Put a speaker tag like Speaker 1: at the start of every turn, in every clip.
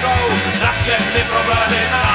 Speaker 1: jsou na všechny problémy nás.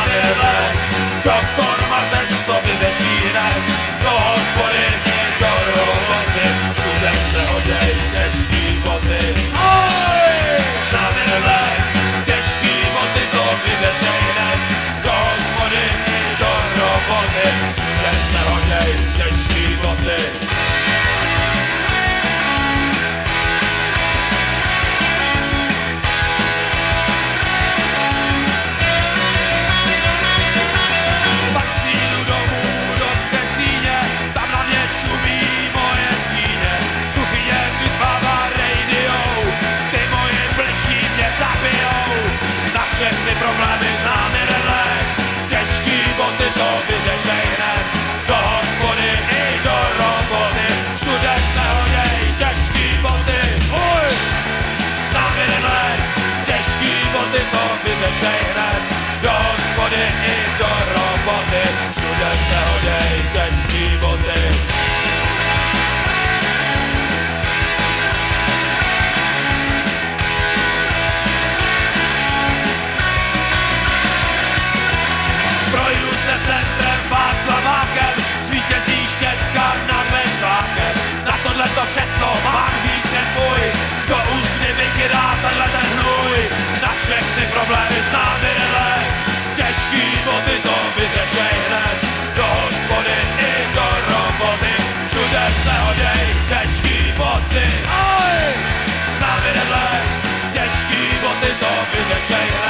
Speaker 1: ženy i do roboty, všude se hodej tenký boty. Projdu se centrem Václavákem, Svítězí štětka na say